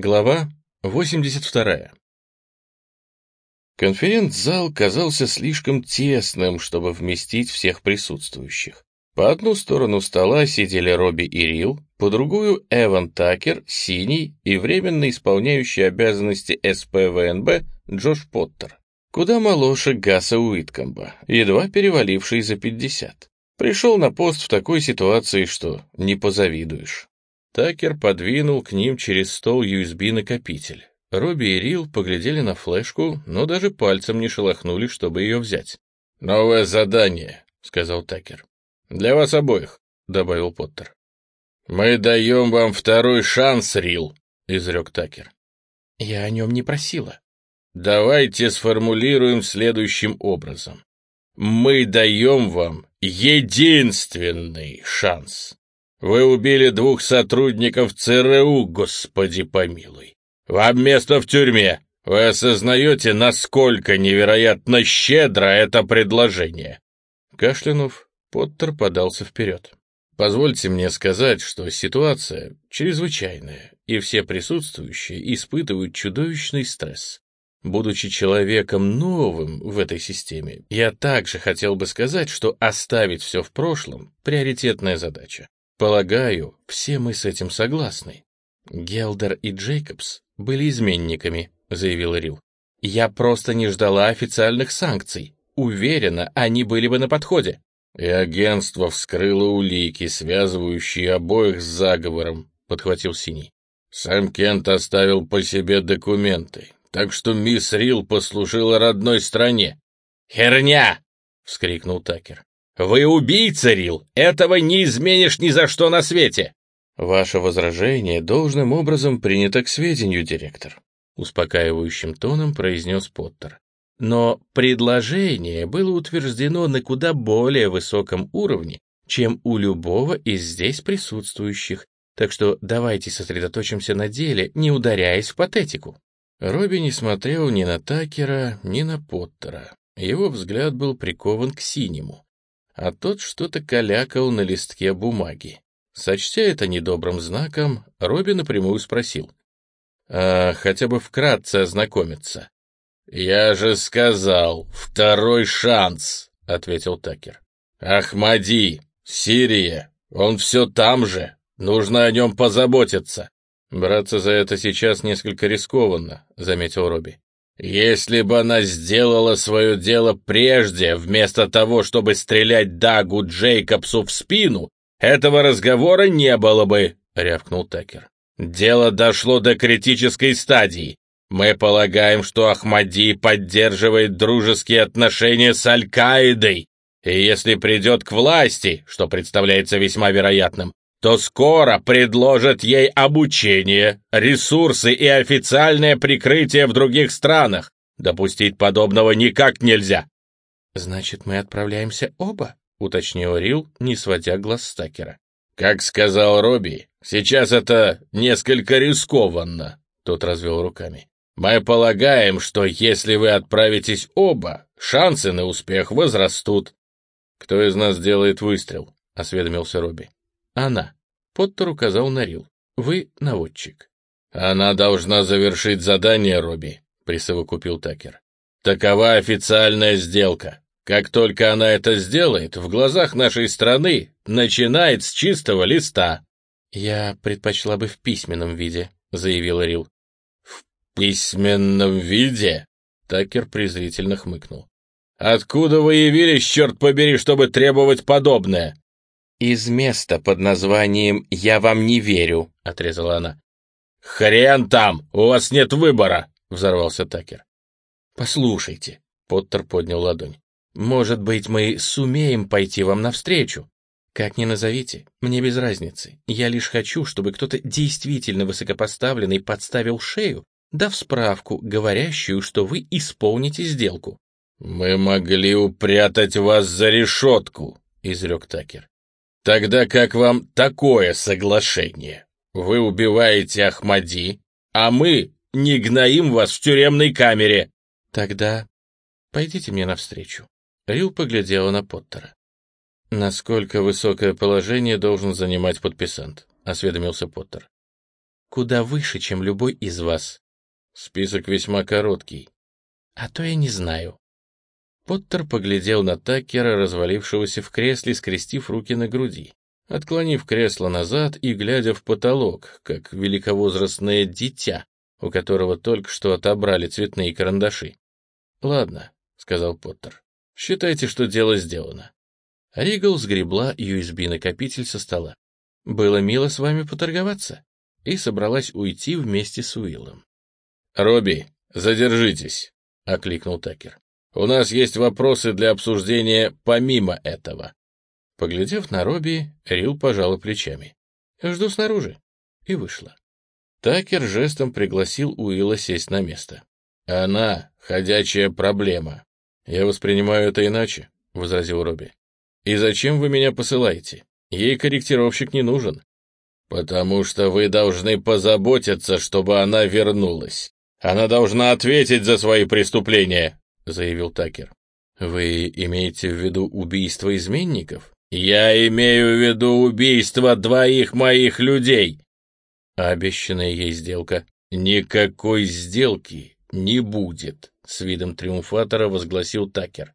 Глава 82. Конференц-зал казался слишком тесным, чтобы вместить всех присутствующих. По одну сторону стола сидели Робби и Рил, по другую — Эван Такер, Синий и временно исполняющий обязанности СПВНБ Джош Поттер. Куда моложе Гаса Уиткомба, едва переваливший за 50. Пришел на пост в такой ситуации, что не позавидуешь. Такер подвинул к ним через стол USB-накопитель. Робби и Рил поглядели на флешку, но даже пальцем не шелохнули, чтобы ее взять. «Новое задание», — сказал Такер. «Для вас обоих», — добавил Поттер. «Мы даем вам второй шанс, Рил», — изрек Такер. «Я о нем не просила». «Давайте сформулируем следующим образом. Мы даем вам единственный шанс. Вы убили двух сотрудников ЦРУ, господи помилуй. Вам место в тюрьме. Вы осознаете, насколько невероятно щедро это предложение?» Кашлянув, Поттер подался вперед. «Позвольте мне сказать, что ситуация чрезвычайная, и все присутствующие испытывают чудовищный стресс. Будучи человеком новым в этой системе, я также хотел бы сказать, что оставить все в прошлом — приоритетная задача. Полагаю, все мы с этим согласны. Гелдер и Джейкобс были изменниками, заявил Рил. Я просто не ждала официальных санкций. Уверена, они были бы на подходе. И агентство вскрыло улики, связывающие обоих с заговором, подхватил Синий. Сам Кент оставил по себе документы, так что мисс Рил послужила родной стране. «Херня!» — вскрикнул Такер. «Вы убийца, Рил! Этого не изменишь ни за что на свете!» «Ваше возражение должным образом принято к сведению, директор», успокаивающим тоном произнес Поттер. «Но предложение было утверждено на куда более высоком уровне, чем у любого из здесь присутствующих, так что давайте сосредоточимся на деле, не ударяясь в патетику». Робби не смотрел ни на Такера, ни на Поттера. Его взгляд был прикован к синему а тот что-то калякал на листке бумаги. Сочтя это недобрым знаком, Робби напрямую спросил. «А хотя бы вкратце ознакомиться». «Я же сказал, второй шанс», — ответил Такер. «Ахмади, Сирия, он все там же, нужно о нем позаботиться». «Браться за это сейчас несколько рискованно», — заметил Робби. Если бы она сделала свое дело прежде, вместо того, чтобы стрелять Дагу Джейкобсу в спину, этого разговора не было бы, — рявкнул Такер. Дело дошло до критической стадии. Мы полагаем, что Ахмади поддерживает дружеские отношения с Аль-Каидой, и если придет к власти, что представляется весьма вероятным, то скоро предложат ей обучение, ресурсы и официальное прикрытие в других странах. Допустить подобного никак нельзя. «Значит, мы отправляемся оба?» — уточнил Рил, не сводя глаз с Такера. «Как сказал Робби, сейчас это несколько рискованно», — тот развел руками. «Мы полагаем, что если вы отправитесь оба, шансы на успех возрастут». «Кто из нас делает выстрел?» — осведомился Робби. Она. Поттер указал на Рил. Вы наводчик. Она должна завершить задание, Робби, присовокупил Такер. Такова официальная сделка. Как только она это сделает, в глазах нашей страны начинает с чистого листа. Я предпочла бы в письменном виде, заявил Рил. В письменном виде? Такер презрительно хмыкнул. Откуда вы явились, черт побери, чтобы требовать подобное? «Из места под названием «Я вам не верю», — отрезала она. «Хрен там! У вас нет выбора!» — взорвался Такер. «Послушайте», — Поттер поднял ладонь, «может быть, мы сумеем пойти вам навстречу? Как ни назовите, мне без разницы. Я лишь хочу, чтобы кто-то действительно высокопоставленный подставил шею, дав справку, говорящую, что вы исполните сделку». «Мы могли упрятать вас за решетку», — изрек Такер. Тогда как вам такое соглашение? Вы убиваете Ахмади, а мы не гноим вас в тюремной камере. Тогда пойдите мне навстречу. Рил поглядела на Поттера. Насколько высокое положение должен занимать подписант? Осведомился Поттер. куда выше, чем любой из вас. Список весьма короткий. А то я не знаю. Поттер поглядел на Такера, развалившегося в кресле, скрестив руки на груди, отклонив кресло назад и глядя в потолок, как великовозрастное дитя, у которого только что отобрали цветные карандаши. «Ладно», — сказал Поттер, — «считайте, что дело сделано». Ригл сгребла USB-накопитель со стола. «Было мило с вами поторговаться», и собралась уйти вместе с Уиллом. «Робби, задержитесь», — окликнул Такер. У нас есть вопросы для обсуждения помимо этого». Поглядев на Робби, Рил пожала плечами. «Жду снаружи». И вышла. Такер жестом пригласил Уилла сесть на место. «Она — ходячая проблема. Я воспринимаю это иначе», — возразил Робби. «И зачем вы меня посылаете? Ей корректировщик не нужен». «Потому что вы должны позаботиться, чтобы она вернулась. Она должна ответить за свои преступления», заявил Такер. «Вы имеете в виду убийство изменников?» «Я имею в виду убийство двоих моих людей!» «А обещанная ей сделка?» «Никакой сделки не будет», — с видом триумфатора возгласил Такер.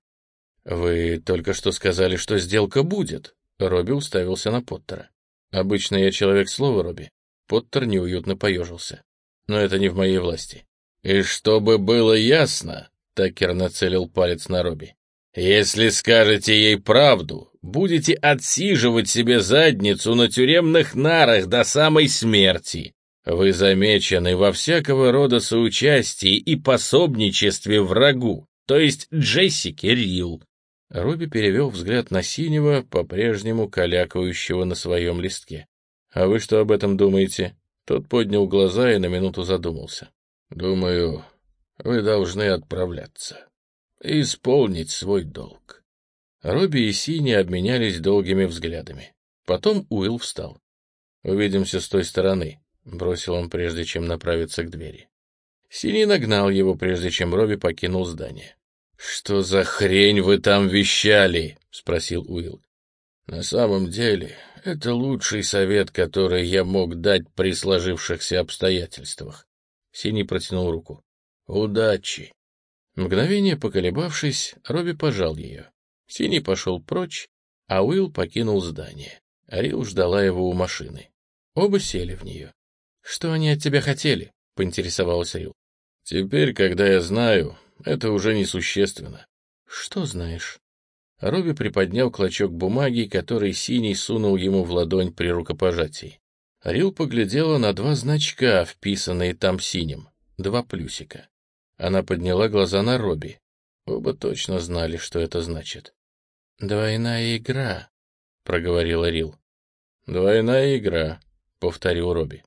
«Вы только что сказали, что сделка будет», — Робби уставился на Поттера. «Обычно я человек слова, Робби». Поттер неуютно поежился. «Но это не в моей власти». «И чтобы было ясно, Такер нацелил палец на Робби. «Если скажете ей правду, будете отсиживать себе задницу на тюремных нарах до самой смерти. Вы замечены во всякого рода соучастии и пособничестве врагу, то есть Джессике Рил». Робби перевел взгляд на синего, по-прежнему калякающего на своем листке. «А вы что об этом думаете?» Тот поднял глаза и на минуту задумался. «Думаю, вы должны отправляться исполнить свой долг. Робби и Сини обменялись долгими взглядами. Потом Уилл встал. «Увидимся с той стороны», — бросил он, прежде чем направиться к двери. Сини нагнал его, прежде чем Робби покинул здание. «Что за хрень вы там вещали?» — спросил Уилл. «На самом деле, это лучший совет, который я мог дать при сложившихся обстоятельствах». Синий протянул руку. «Удачи!» Мгновение поколебавшись, Робби пожал ее. Синий пошел прочь, а Уилл покинул здание. Рил ждала его у машины. Оба сели в нее. «Что они от тебя хотели?» — поинтересовался Рил. «Теперь, когда я знаю, это уже несущественно». «Что знаешь?» Робби приподнял клочок бумаги, который Синий сунул ему в ладонь при рукопожатии. Рил поглядела на два значка, вписанные там синим, два плюсика. Она подняла глаза на Робби. Оба точно знали, что это значит. «Двойная игра», — проговорила Рил. «Двойная игра», — повторил Робби.